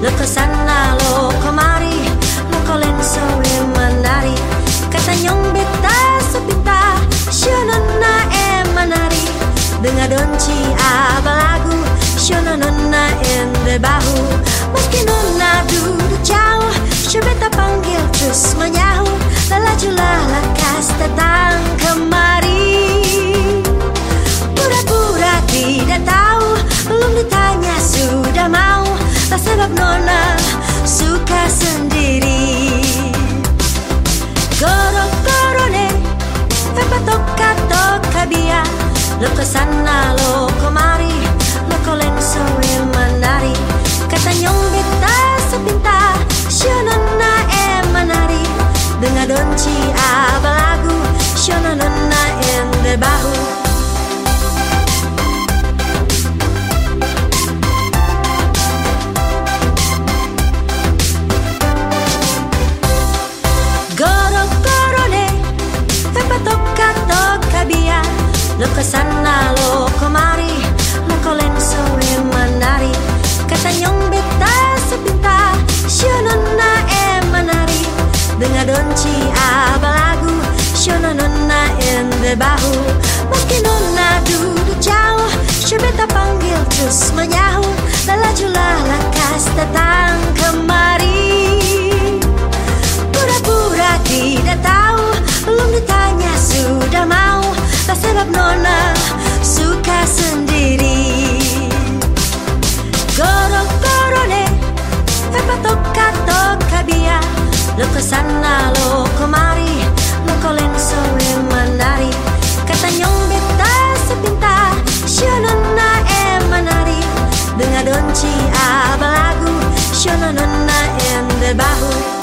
Lo ke sana, lo kemari Lo kolen sore menari Kata nyong beta sepita na e menari Dengan donci Lepresanna lo comari Lo ke sana lo kemari Mengkolin sore menari. Katanyong beta sepinta Shionona e menari. Dengan donci abalagu Shionona in the bahu. Makin Lo ke sana, lo kemari Lo kolen sore menari. Kata nyong beta sepinta Shionona e menari. Dengan donci abalagu Shionona em bahu